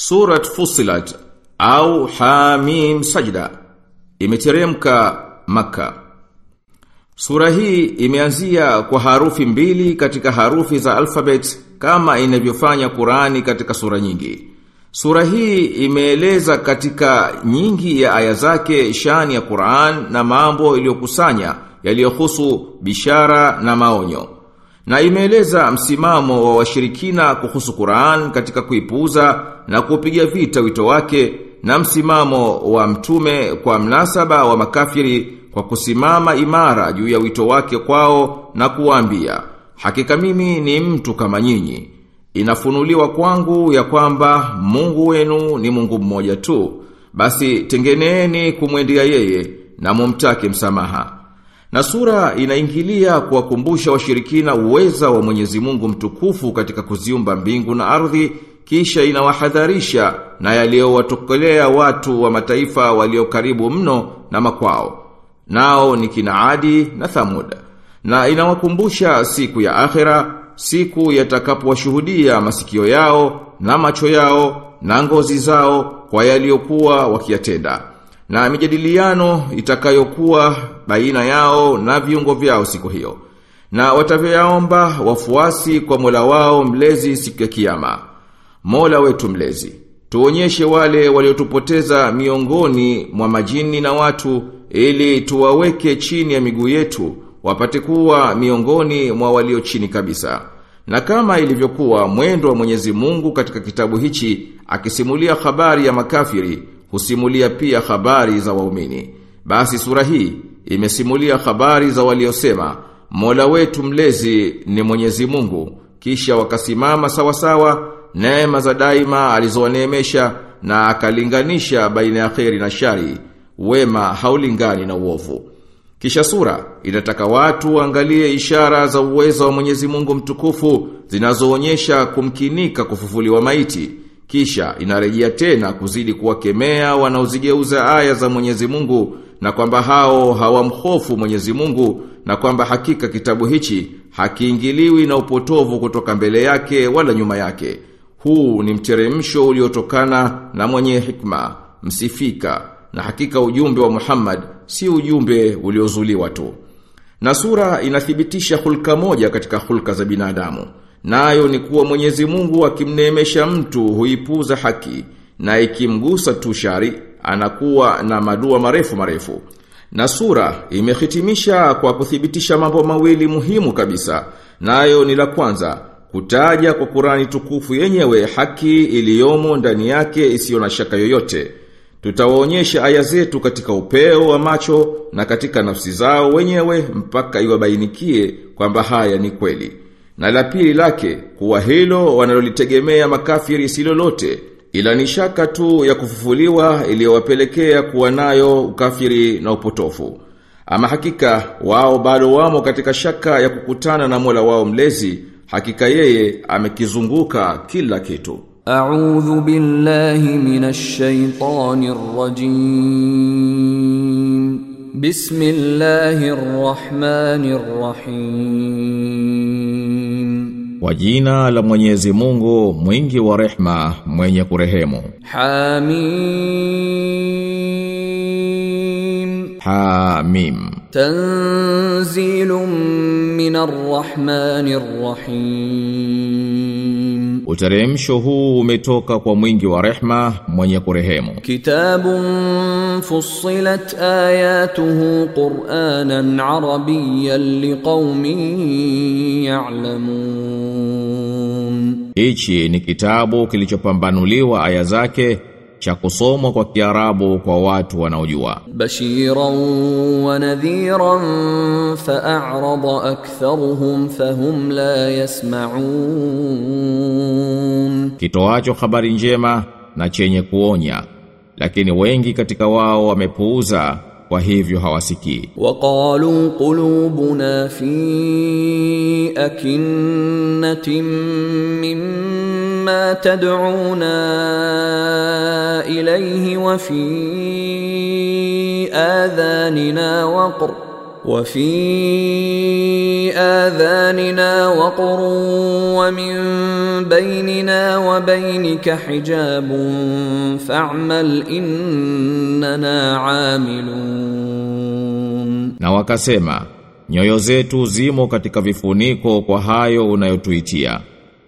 Surat Fusilat au Hamim Sajda imeteremka Makka. Sura hii imeanzia kwa harufi mbili katika harufi za alfabet kama inavyofanya Qurani katika sura nyingi. Sura hii imeeleza katika nyingi ya aya zake shani ya Qur'an na mambo iliyokusanya yaliyohusu bishara na maonyo. Na imeeleza msimamo wa washirikina kuhusu Qur'an katika kuipuuza na kupiga vita wito wake na msimamo wa mtume kwa mnasaba wa makafiri kwa kusimama imara juu ya wito wake kwao na kuwaambia hakika mimi ni mtu kama nyinyi. Inafunuliwa kwangu ya kwamba Mungu wenu ni Mungu mmoja tu. Basi tengeneeni kumwendea yeye na mumtake msamaha na sura inaingilia kuwakumbusha washirikina uweza wa Mwenyezi Mungu mtukufu katika kuziumba mbingu na ardhi kisha inawahadharisha na yaliyowatokelea watu wa mataifa walio karibu mno na makwao. Nao ni Kinaadi na Thamud. Na inawakumbusha siku ya akhera siku yatakapowashuhudia masikio yao na macho yao na ngozi zao kwa yaliyokuwa wakiyatenda. Na mijadiliano itakayokuwa baina yao na viungo vyao siku hiyo. Na watavyoyaomba wafuasi kwa Mola wao mlezi siku ya kiyama. Mola wetu mlezi tuonyeshe wale waliotupoteza miongoni mwa majini na watu ili tuwaweke chini ya miguu yetu wapate kuwa miongoni mwa walio chini kabisa. Na kama ilivyokuwa mwendo wa Mwenyezi Mungu katika kitabu hichi akisimulia habari ya makafiri husimulia pia habari za waumini. Basi sura hii imesimulia habari za waliosema Mola wetu mlezi ni Mwenyezi Mungu. Kisha wakasimama sawa sawa neema za daima alizowaneemesha na akalinganisha baina ya kheri na shari wema haulingani na uovu. Kisha sura inataka watu waangalie ishara za uwezo wa Mwenyezi Mungu mtukufu zinazoonyesha kumkinika kufufuliwa maiti kisha inarejea tena kuzidi kuwakemea wanaozigeuza aya za Mwenyezi Mungu na kwamba hao hawamhofu Mwenyezi Mungu na kwamba hakika kitabu hichi hakiingiliwi na upotovu kutoka mbele yake wala nyuma yake. Huu ni mteremsho uliotokana na mwenye hikma, msifika, na hakika ujumbe wa Muhammad si ujumbe uliozuliwa tu. Na sura inathibitisha hulka moja katika hulka za binadamu. Nayo ni kuwa Mwenyezi Mungu akimneemesha mtu huipuza haki na ikimgusa tu shari anakuwa na madua marefu marefu. Na sura imehitimisha kwa kuthibitisha mambo mawili muhimu kabisa. Nayo ni la kwanza kutaja kwa Qurani tukufu yenyewe haki iliyomo ndani yake isiyo na shaka yoyote. Tutawaonyesha aya zetu katika upeo wa macho na katika nafsi zao wenyewe mpaka iwabainikie kwamba haya ni kweli na la pili lake kuwa hilo wanalolitegemea makafiri si lolote ila ni shaka tu ya kufufuliwa iliyowapelekea kuwa nayo ukafiri na upotofu. Ama hakika wao bado wamo katika shaka ya kukutana na Mola wao mlezi, hakika yeye amekizunguka kila kitu. A'udhu billahi min shaitanir rajim. Bismillahir rrahmani rrahim kwa jina la Mwenyezi Mungu mwingi wa rehma mwenye kurehemu. Hamim. Hamim. Tanzilum min arrahmanir rahim. Uteremsho huu umetoka kwa mwingi wa rehma mwenye kurehemu. Kitabun fussilat ayatuhu Qur'anan arabiyyan liqaumin ya'lamun Hichi ni kitabu kilichopambanuliwa aya zake cha kusomwa kwa Kiarabu kwa watu wanaojua. Bashiran wa nadhiran fa'arada aktharuhum fahum la yasma'un. Kitoacho habari njema na chenye kuonya, lakini wengi katika wao wamepuuza kwa hivyo hawasikii waqalu qulubuna fi akinnatin mimma tad'una ilayhi wa fi adhanina waqr وفي آذاننا وقر ومن بيننا وبينك حجاب فاعمل إن innana amilun. Na wakasema nyoyo zetu zimo katika vifuniko kwa hayo unayotuitia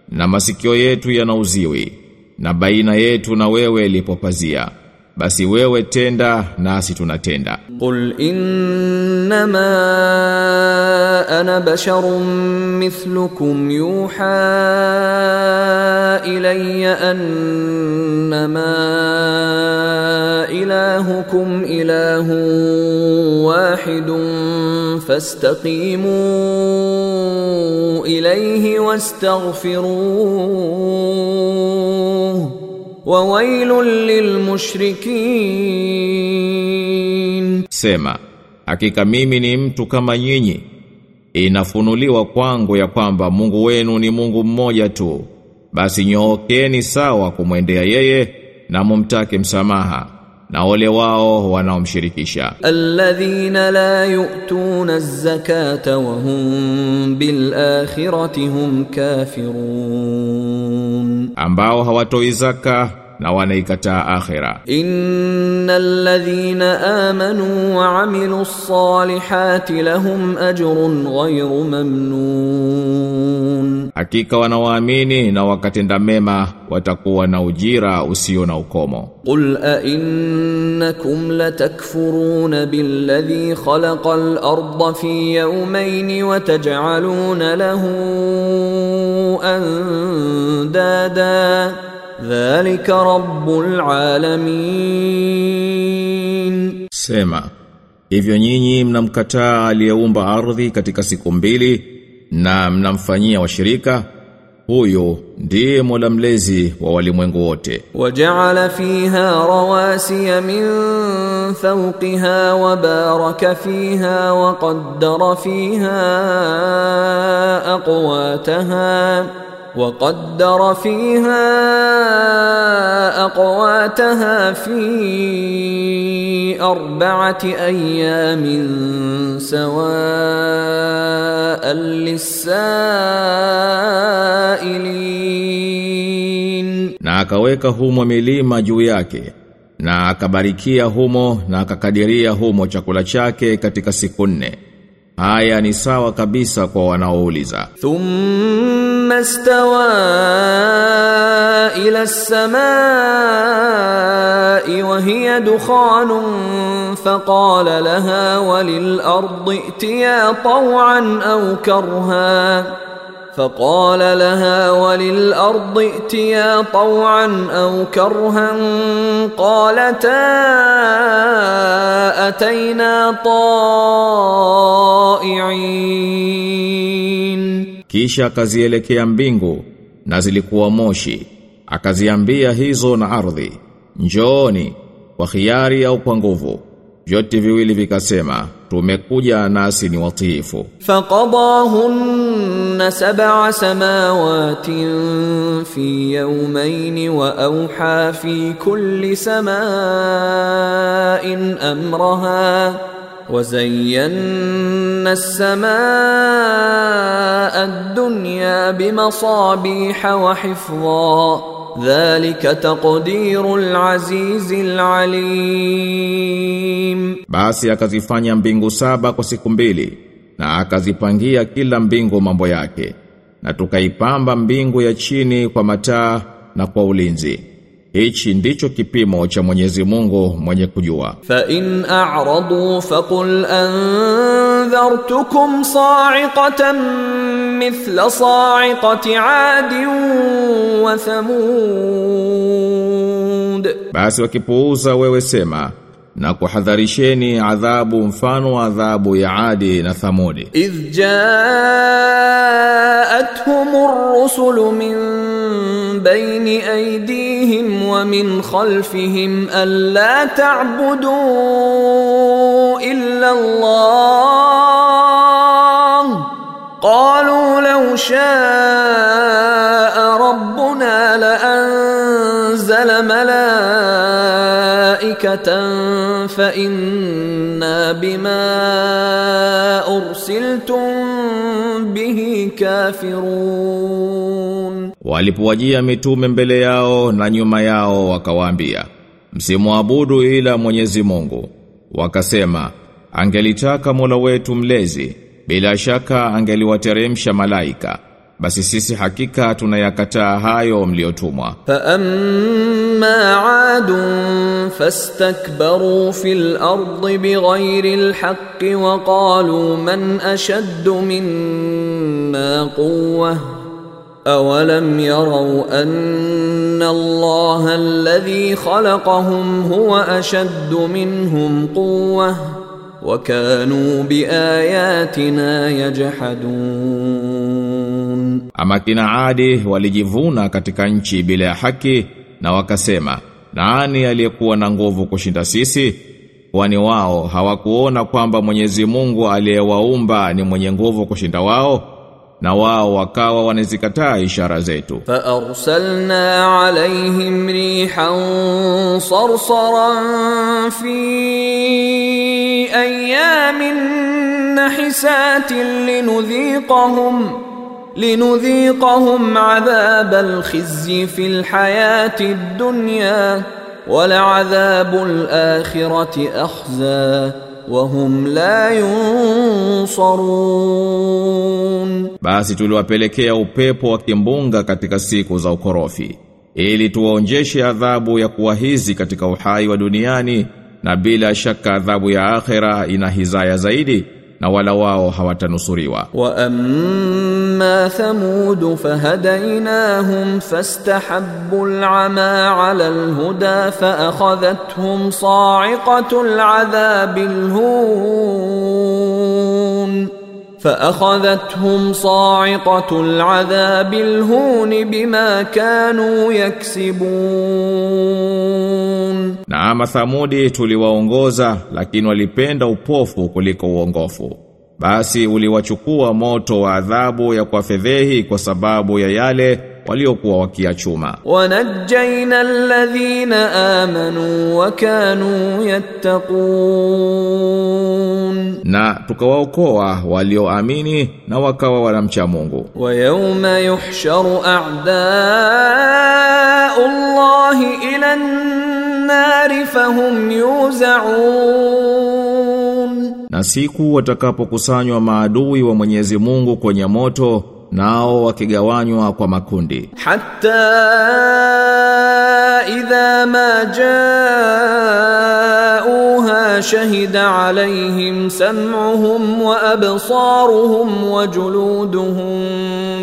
na masikio yetu yana uziwi na baina yetu na wewe lipopazia Basi wewe tenda nasi tunatenda. قل إنما أنا بشر مثلكم يوحى إلي أنما إلهكم إله واحد فاستقيموا إليه واستغفروه wawailun lilmushrikin, sema hakika mimi ni mtu kama nyinyi, inafunuliwa kwangu ya kwamba Mungu wenu ni Mungu mmoja tu, basi nyookeni sawa kumwendea yeye na mumtake msamaha na ole wao wanaomshirikisha. Alladhina la yu'tuna az-zakata wa hum bil akhirati hum kafirun, ambao hawatoi zaka na wanaikataa akhira. إن الذين آمنوا وعملوا الصالحات لهم أجر غير ممنون Hakika wanaoamini na wakatenda mema watakuwa na ujira usio na ukomo. قل أئنكم لتكفرون بالذي خلق الأرض في يومين وتجعلون له أندادا Dhalika rabbul alamin. Sema, hivyo nyinyi mnamkataa aliyeumba ardhi katika siku mbili na mnamfanyia washirika huyo ndiye Mola mlezi wa walimwengu wote. Waja'ala fiha rawasiya min fawqiha wa baraka fiha wa qaddara fiha aqwataha وقدر فيها أقواتها في أربعة أيام سواء للسائلين Na akaweka humo milima juu yake, na akabarikia humo na akakadiria humo chakula chake katika siku nne. Haya ni sawa kabisa kwa wanaouliza. ثم استوى إلى السماء وهي دخان فقال لها وللأرض ائتيا طوعا أو كرها فقال لها وللأرض ائتيا طوعا أو كرها قالتا أتينا طائعين Kisha akazielekea mbingu na zilikuwa moshi. Akaziambia hizo na ardhi, njooni kwa khiari au kwa nguvu. Vyote viwili vikasema, tumekuja nasi ni watiifu faqadahunna sab'a samawatin fi yawmayn wa awha fi kulli sama'in amraha وزينا السماء الدنيا بمصابيح وحفظا dhalika taqdirul azizil alim basi akazifanya mbingu saba kwa siku mbili na akazipangia kila mbingu mambo yake na tukaipamba mbingu ya chini kwa mataa na kwa ulinzi hichi ndicho kipimo cha Mwenyezi Mungu mwenye kujua. Fa in a'radu faqul anzartukum sa'iqatan mithla sa'iqati 'ad wa thamud, basi wakipuuza wewe sema na kuhadharisheni adhabu mfano wa adhabu ya Adi na Thamudi. إذ جاءتهم الرسل من بين أيديهم ومن خلفهم ألا تعبدوا إلا الله قالوا لو شاء ربنا لأنزل أنزل ملائكة فإنا بما أرسلتم به كافرون Walipowajia mitume mbele yao na nyuma yao wakawaambia, msimwabudu ila Mwenyezi Mungu. Wakasema, angelitaka Mola wetu mlezi, bila shaka angeliwateremsha malaika basi sisi hakika tunayakataa hayo mliotumwa fa amma adun fastakbaru fil ardi bighayri alhaqqi wa qalu man ashaddu minna quwwa أولم يروا أن الله الذي خلقهم هو أشد منهم قوةً wakanu biayatina yajhadun ama kina adi walijivuna katika nchi bila ya haki na wakasema nani aliyekuwa na nguvu kushinda sisi? Wani wao hawakuona kwamba Mwenyezi Mungu aliyewaumba ni mwenye nguvu kushinda wao? Na wao wakawa wanazikataa ishara zetu. فأرسلنا عليهم ريحا صرصرا في أيام نحسات لنذيقهم لنذيقهم عذاب الخزي في الحياة الدنيا ولعذاب الآخرة أخزى wahum la yunsarun. Basi tuliwapelekea upepo wa kimbunga katika siku za ukorofi ili tuwaonjeshe adhabu ya kuwa hizi katika uhai wa duniani na bila shaka adhabu ya akhera ina hizaya zaidi na wala wao hawatanusuriwa. واما ثمود فهديناهم فاستحبوا العمى على الهدى فاخذتهم صاعقه العذاب الهون فاخذتهم صاعقه العذاب الهون بما كانوا يكسبون Na ama Thamudi tuliwaongoza lakini walipenda upofu kuliko uongofu. Basi uliwachukua moto wa adhabu ya kwa fedhehi kwa sababu ya yale waliokuwa wakiachuma. Wanajaina alladhina amanu wa kanu yattaqun, na tukawaokoa walioamini na wakawa wanamcha Mungu. Wa yawma yuhsharu a'da'u Allahi ila an-nari fahum yuzaun, na siku watakapokusanywa maadui wa Mwenyezi Mungu kwenye moto nao wakigawanywa kwa makundi. حتى إذا ما جاءوها شهد عليهم سمعهم وأبصارهم وجلودهم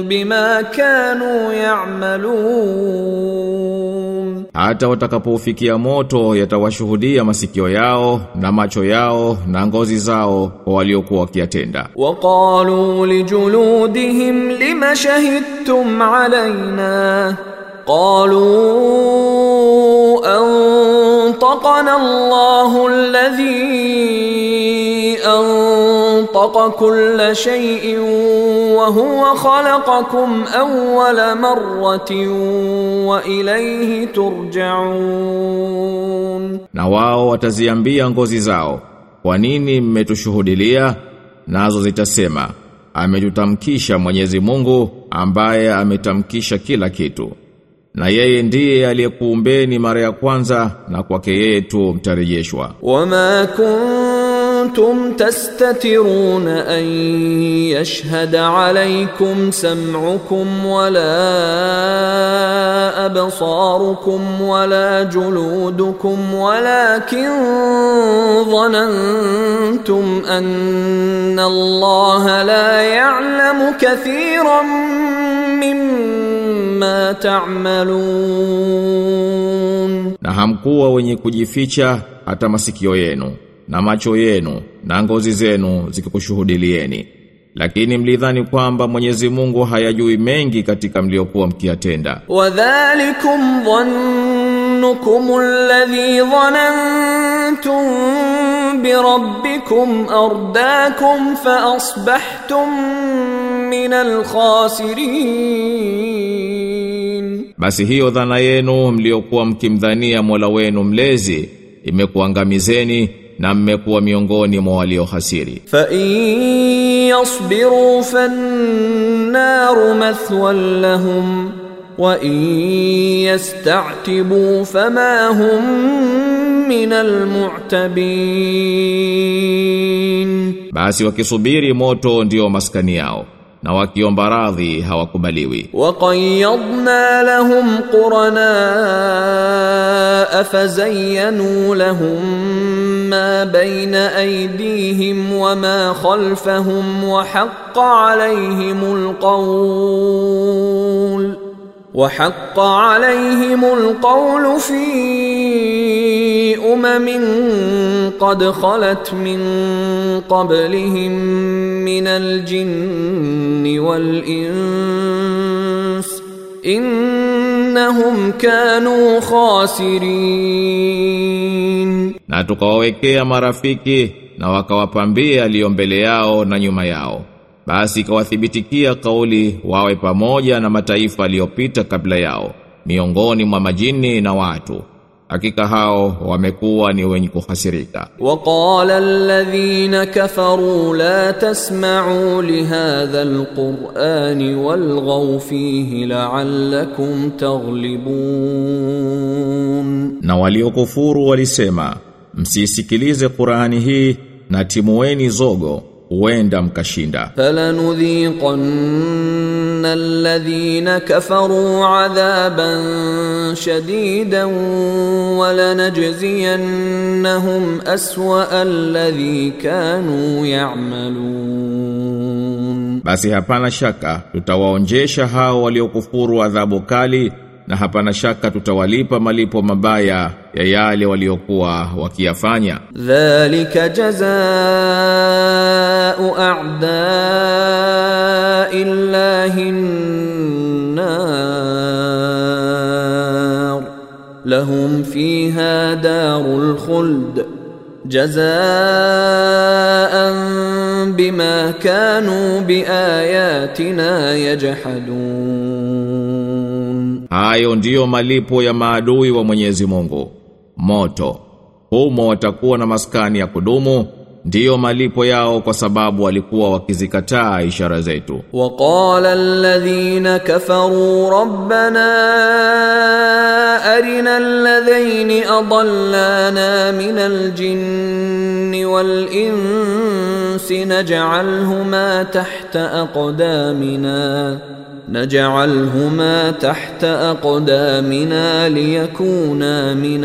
بما كانوا يعملون hata watakapofikia moto yatawashuhudia masikio yao na macho yao na ngozi zao waliokuwa wakiyatenda. Waqalu lijuludihim lima shahidtum alaina قالوا أنطقنا الله الذي أنطق كل شيء وهو خلقكم أول مرة وإليه ترجعون Na wao wataziambia ngozi zao, kwa nini mmetushuhudilia? Nazo zitasema, ametutamkisha Mwenyezi Mungu ambaye ametamkisha kila kitu. Na yeye ndiye aliyekuumbeni mara ya kwanza na kwake yeye tu mtarejeshwa. وما كنتم تستترون أن يشهد عليكم سمعكم ولا أبصاركم ولا جلودكم ولكن ظننتم أن الله لا يعلم كثيرا mimma ta'malun, na hamkuwa wenye kujificha hata masikio yenu na macho yenu na ngozi zenu zikikushuhudilieni lakini mlidhani kwamba Mwenyezi Mungu hayajui mengi katika mliokuwa mkiyatenda. Wadhalikum dhannukum alladhi dhanantum bi rabbikum ardaakum fa asbahtum min alkhasirin, basi hiyo dhana yenu mliokuwa mkimdhania Mola wenu mlezi imekuangamizeni na mmekuwa miongoni mwa waliohasiri. Fa in yasbiru fannaru mathwan lahum wa in yasta'tibu fama hum min almu'tabin, basi wakisubiri moto ndio maskani yao. na wakiomba radhi hawakubaliwi. وقيضنا لهم قرناء فزينوا لهم ما بين أيديهم وما خلفهم وحق عليهم القول وحق عليهم القول في أمم قد خلت من قبلهم من الجن والإنس إنهم كانوا خاسرين Na tukawawekea marafiki na wakawapambia aliyo mbele yao na nyuma yao. basi ikawathibitikia kauli wawe pamoja na mataifa aliyopita kabla yao miongoni mwa majini na watu. Hakika hao wamekuwa ni wenye kuhasirika. Waqala alladhina kafaru la tasma'u li hadha alqur'ani walghaw fihi la'allakum taghlibun, na waliokufuru walisema msisikilize Qur'ani hii na timueni zogo huenda mkashinda. Falanudhiqanna alladhina kafaru adhaban shadidan walanajziyannahum aswa alladhi kanu ya'malun. Basi hapana shaka tutawaonjesha hao waliokufuru adhabu kali na hapana shaka tutawalipa malipo mabaya ya yale waliokuwa wakiyafanya. ذلك جزاء أعداء الله النار لهم فيها دار الخلد جزاء بما كانوا بآياتنا يجحدون hayo ndiyo malipo ya maadui wa Mwenyezi Mungu. Moto. Humo watakuwa na maskani ya kudumu ndiyo malipo yao kwa sababu walikuwa wakizikataa ishara zetu. Waqala alladhina kafaru rabbana arina alladhini adallana min aljinni wal insi naj'alhuma tahta aqdamina. نجعلهما تحت أقدامنا ليكونا من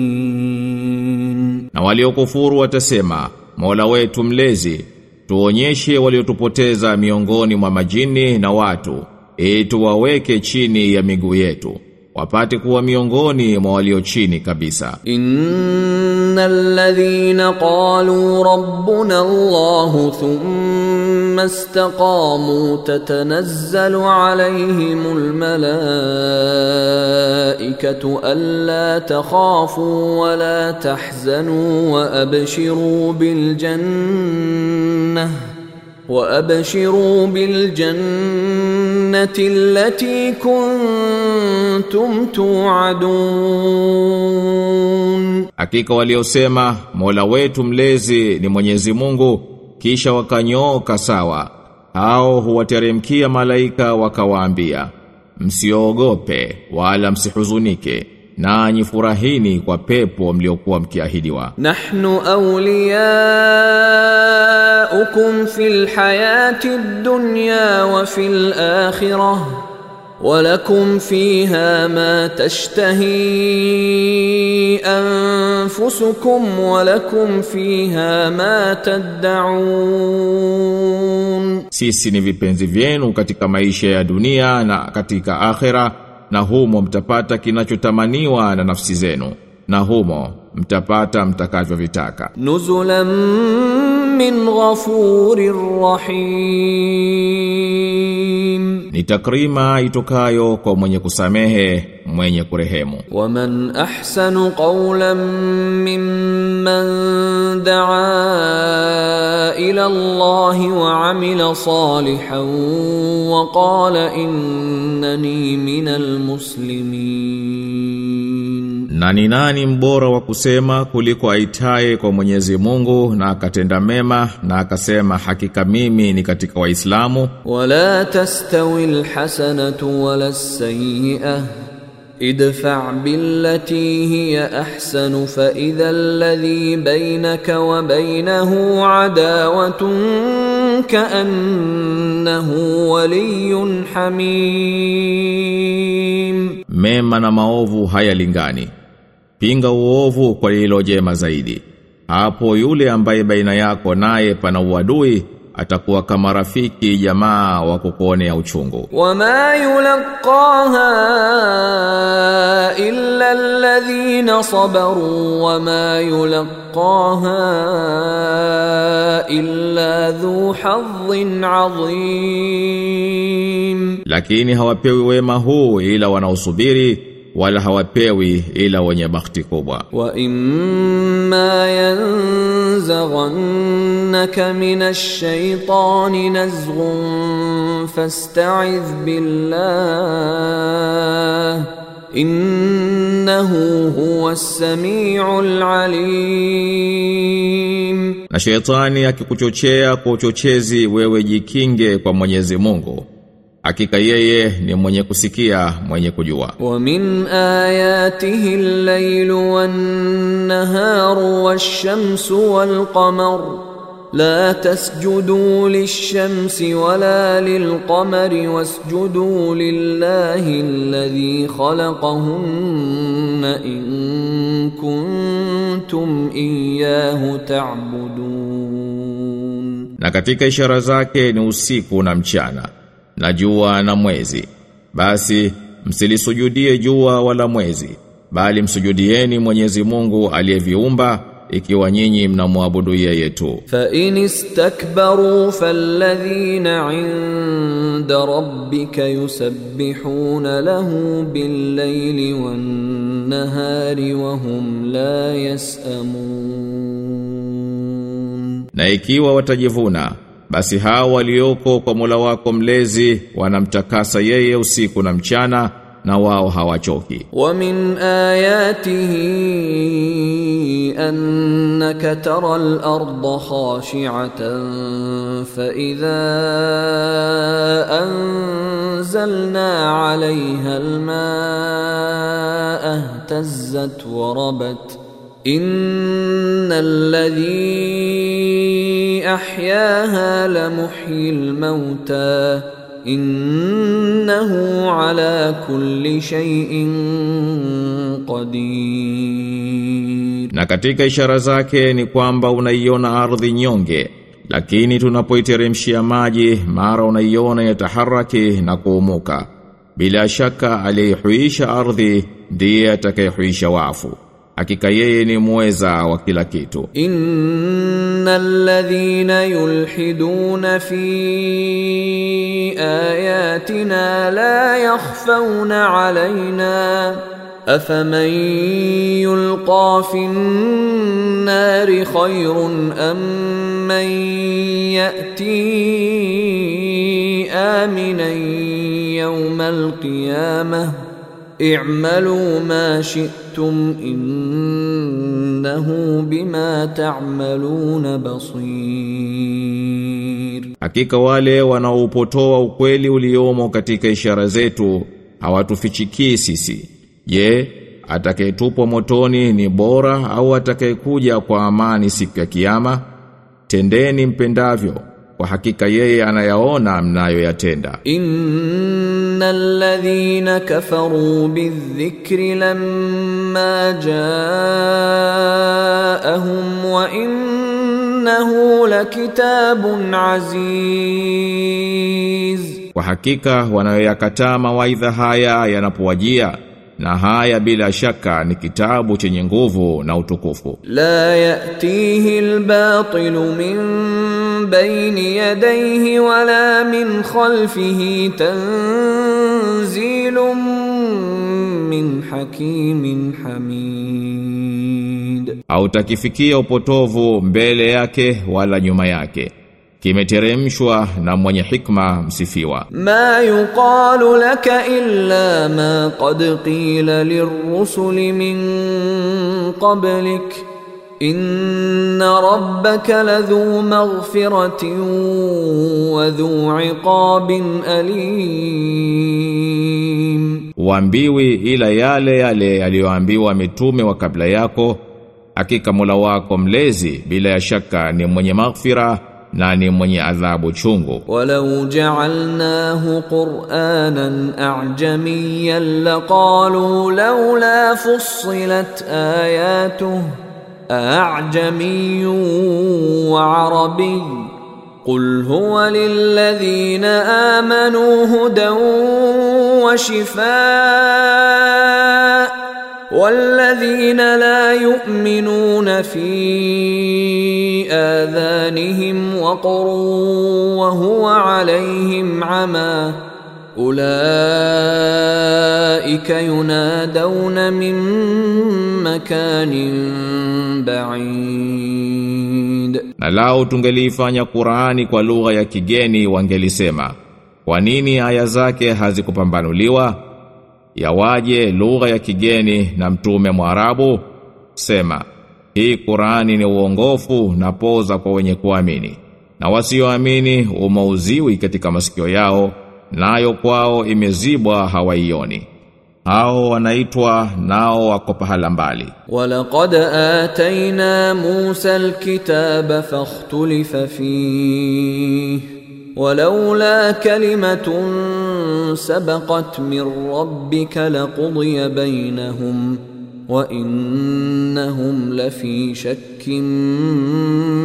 الأسفلين Na waliokufuru watasema, Mola wetu mlezi, tuonyeshe waliotupoteza miongoni mwa majini na watu, ili tuwaweke chini ya miguu yetu, wapate kuwa miongoni mwa walio chini kabisa. إن الذين قالوا ربنا الله ثم استقاموا تتنزل عليهم الملائكة ألا تخافوا ولا تحزنوا وأبشروا بالجنة وأبشروا بالجنة التي كنتم توعدون Hakika waliosema Mola wetu mlezi ni Mwenyezi Mungu kisha wakanyooka sawa hao huwateremkia malaika wakawaambia msiogope wala msihuzunike nanyi furahini kwa pepo mliokuwa mkiahidiwa. Nahnu awliyaukum fil hayati dunya wa fil akhirah wa fiha ma tashtahi anfusukum wa fiha ma tad'un, sisi ni vipenzi vyenu katika maisha ya dunia na katika akhera na humo mtapata kinachotamaniwa na nafsi zenu na humo mtapata mtakavyovitaka. Nuzulam min ghafurir rahim. Ni takrima itokayo kwa mwenye kusamehe mwenye kurehemu. Waman ahsanu qawlan mimman da'a ila Allah wa amila salihan wa qala innani minal muslimin. Na ni nani mbora wa kusema kuliko aitaye kwa Mwenyezi Mungu na akatenda mema na akasema hakika mimi ni katika Waislamu wala tastawi alhasanatu wala sayia idfa billati hiya ahsanu fa idha alladhi bainaka wa baynahu adawatun kaannahu waliyyun hamim. Mema na maovu hayalingani. Pinga uovu kwa lilo jema zaidi. Hapo yule ambaye baina yako naye pana uadui atakuwa kama rafiki jamaa wa kukuonea uchungu. Wama yulqaha illa alladhina sabaru wama yulqaha illa dhu hadhin adhim, lakini hawapewi wema huu ila wanaosubiri wala hawapewi ila wenye bakti kubwa. Wa imma yanzaghannaka minash shaitani nazghun fasta'iz billah innahu huwas samiul alim. Na shaitani akikuchochea kwa uchochezi wewe jikinge kwa Mwenyezi Mungu. Hakika yeye ni mwenye kusikia, mwenye kujua. Wa min ayatihi al-laylu wan-naharu wash-shamsu wal-qamar. La tasjudu lish-shamsi wala lil-qamari wasjudu lillahi alladhi khalaqahunna in kuntum iyyahu ta'budun. Na katika ishara zake ni usiku na mchana na jua na mwezi basi msilisujudie jua wala mwezi bali msujudieni Mwenyezi Mungu aliyeviumba ikiwa nyinyi mnamwabudu yeye tu. Fa in istakbaru falladhina 'inda rabbika yusabbihuna lahu billayli wan-nahari wa hum la yas'amun. Na ikiwa watajivuna basi hao walioko kwa Mola wako mlezi wanamtakasa yeye usiku na mchana na wao hawachoki. ومن آياته أنك ترى الأرض خاشعة فإذا أنزلنا عليها الماء اهتزت وربت إن الذي أحياها لمحيي الموتى إنه على كل شيء قدير Na katika ishara zake ni kwamba unaiona ardhi nyonge, lakini tunapoiteremshia maji mara unaiona yataharaki na kuumuka. Bila shaka aliyehuisha ardhi ndiye atakayehuisha wafu. Hakika yeye ni muweza wa kila kitu. إن الذين يلحدون في آياتنا لا يخفون علينا أفمن يلقى في النار خير أم من يأتي آمنا يوم القيامة اعملوا ما شئتم انه بما تعملون بصير. Hakika wale wanaopotoa ukweli uliomo katika ishara zetu hawatufichikii sisi. Je atakayetupwa motoni ni bora au atakayekuja kwa amani siku ya kiyama? Tendeni mpendavyo kwa hakika yeye anayaona mnayoyatenda. Innal ladhina kafaru bidhikri lamma jaahum wa innahu lakitabun aziz, kwa hakika wanayoyakataa mawaidha haya yanapowajia na haya bila shaka ni kitabu chenye nguvu na utukufu. La yatihi albatil min bayni yadayhi wala min khalfihi tanzilun min hakimin hamid. Au takifikia upotovu mbele yake wala nyuma yake kimeteremshwa na mwenye hikma msifiwa. Ma yuqalu laka illa ma qad qila lirrusul min qablik inna rabbaka ladhu maghfiratin wa dhu iqabin alim, waambiwi ila yale yale aliyoambiwa mitume wa kabla yako, hakika mula wako mlezi bila ya shaka ni mwenye maghfirah na ni mwenye adhabu chungu. ولو جعلناه قرآنا أعجميا لقالوا لولا فصلت آياته أعجمي وعربي قل هو للذين آمنوا هدى وشفاء والذين لا يؤمنون في آذانهم وقر وهو عليهم عمى أولئك ينادون من مكان بعيد na lao tungeliifanya Qur'ani kwa lugha ya kigeni wangelisema kwa nini aya zake hazikupambanuliwa yawaje lugha ya kigeni na mtume mwarabu sema hii Qurani ni uongofu na poza kwa wenye kuamini na wasioamini umauziwi katika masikio yao nayo kwao imezibwa hawaioni. Hao wanaitwa nao wako pahala mbali. Walaqad ataina Musa alkitaba fakhtulifa fihi ولولا كلمة سبقت من ربك لقضي بينهم وإنهم لفي شك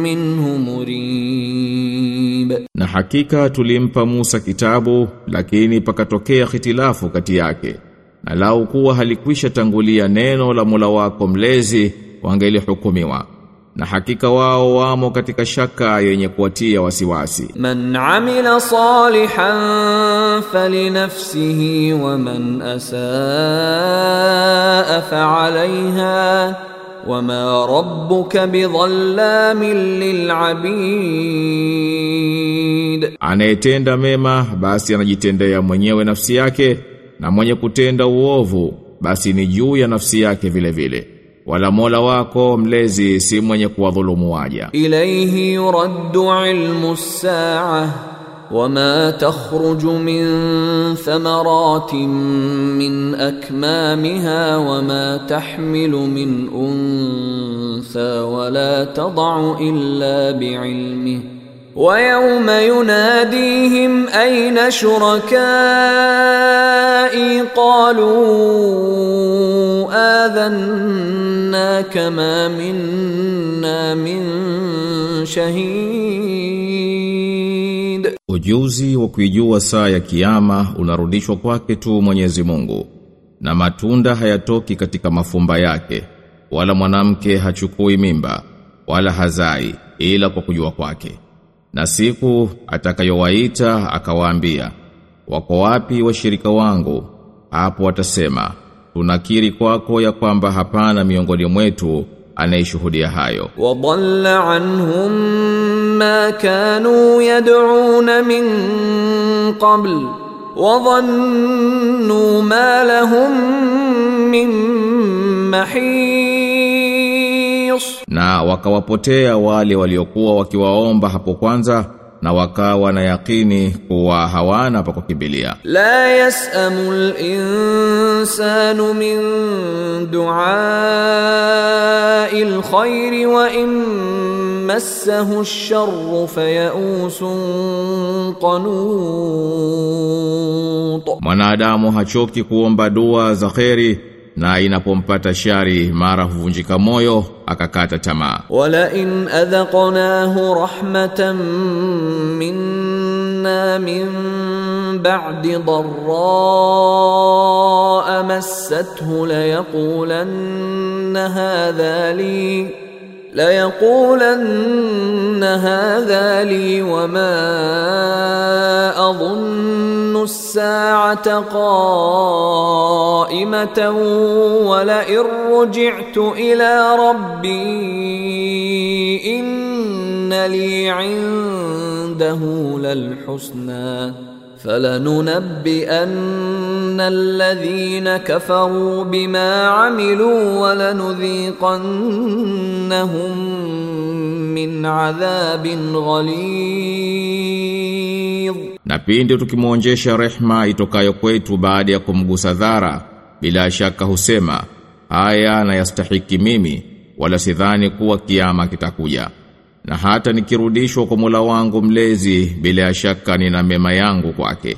منه مريب Na hakika tulimpa Musa kitabu lakini pakatokea hitilafu kati yake. Na lau kuwa halikwisha tangulia neno la Mola wako mlezi wangelihukumiwa. na hakika wao wamo katika shaka yenye kuatia wasiwasi. Man amila salihan falinafsihi wa man asaa fa'alayha wama rabbuka bidhallamin lilabid, anayetenda mema basi anajitendea mwenyewe nafsi yake, na mwenye kutenda uovu basi ni juu ya nafsi yake vile vile. Wala Mola wako mlezi si mwenye kuwadhulumu waja. اليه يرد علم الساعه وما تخرج من ثمرات من اكمامها وما تحمل من انثى ولا تضع الا بعلمه ويوم يناديهم اين شركائي قالوا اذنا كما منا من شهيد Ujuzi wa kuijua saa ya kiyama unarudishwa kwake tu Mwenyezi Mungu. Na matunda hayatoki katika mafumba yake, wala mwanamke hachukui mimba, wala hazai ila kwa kujua kwake. na siku atakayowaita akawaambia wako wapi washirika wangu? Hapo watasema tunakiri kwako ya kwamba hapana miongoni mwetu anayeshuhudia hayo. Wadalla anhum ma kanu yad'un min qabl wadhannu ma lahum min mahin محيص Na wakawapotea wale waliokuwa wakiwaomba hapo kwanza na wakawa na yakini kuwa hawana pa kukimbilia. لا يسأم الإنسان من دعاء الخير وإن مسه الشر فيئوس قنوط Mwanadamu hachoki kuomba dua za kheri na inapompata shari mara huvunjika moyo akakata tamaa. ولئن أذقناه رحمة منا من بعد ضراء مسته ليقولن هذا لي ليقولن هذا لي وما أظن الساعة قائمة ولئن رجعت إلى ربي إن لي عنده للحسنى فلننبئن الذين كفروا بما عملوا ولنذيقنهم من عذاب غليظ Na pindi tukimwonjesha rehma itokayo kwetu baada ya kumgusa dhara, bila shaka husema, haya na yastahiki mimi, wala sidhani kuwa kiama kitakuja. Na hata nikirudishwa kwa Mola wangu mlezi, bila shaka nina mema yangu kwake.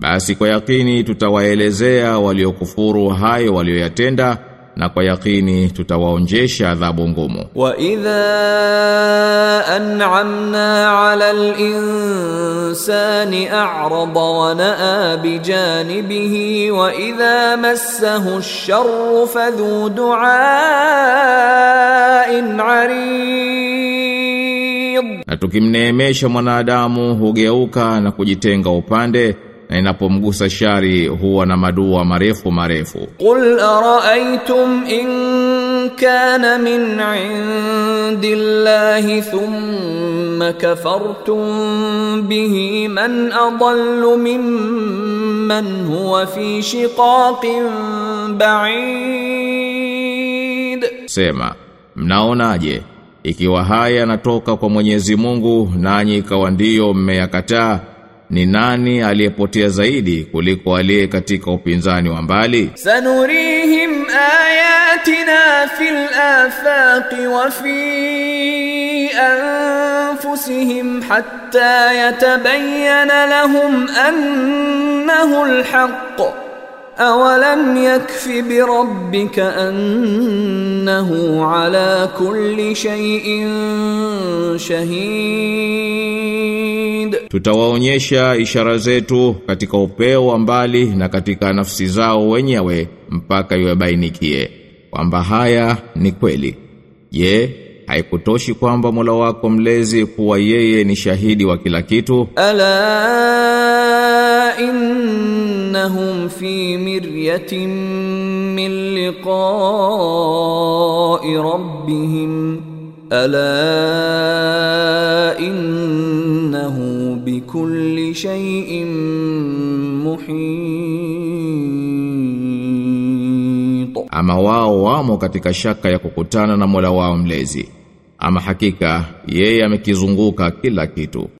Basi kwa yakini tutawaelezea waliokufuru hayo walioyatenda, na kwa yakini tutawaonjesha adhabu ngumu. Wa idha an'amna 'ala al-insani a'rada wa na'a bi janibihi wa idha massahu ash-sharr fa dhu du'a'in 'arid, na tukimneemesha mwanadamu hugeuka na kujitenga upande na inapomgusa shari huwa na madua marefu marefu. Qul araaitum in kana min indillahi thumma kafartum bihi man adallu mimman huwa fi shiqaqin ba'id, sema mnaonaje ikiwa haya yanatoka kwa Mwenyezi Mungu nanyi ikawa ndiyo mmeyakataa ni nani aliyepotea zaidi kuliko aliye katika upinzani wa mbali? Sanurihim ayatina fil afaqi wa fi anfusihim hatta yatabayyana lahum annahu alhaq awalam yakfi bi rabbika annahu ala kulli shay'in shahid tutawaonyesha ishara zetu katika upeo wa mbali na katika nafsi zao wenyewe mpaka iwebainikie kwamba haya ni kweli. Je, haikutoshi kwamba Mola wako mlezi kuwa yeye ni shahidi wa kila kitu? Ala innahum fi miryatin min liqa'i rabbihim ala innahum bikulli shay'in muhit, ama wao wamo katika shaka ya kukutana na Mola wao mlezi, ama hakika yeye amekizunguka kila kitu.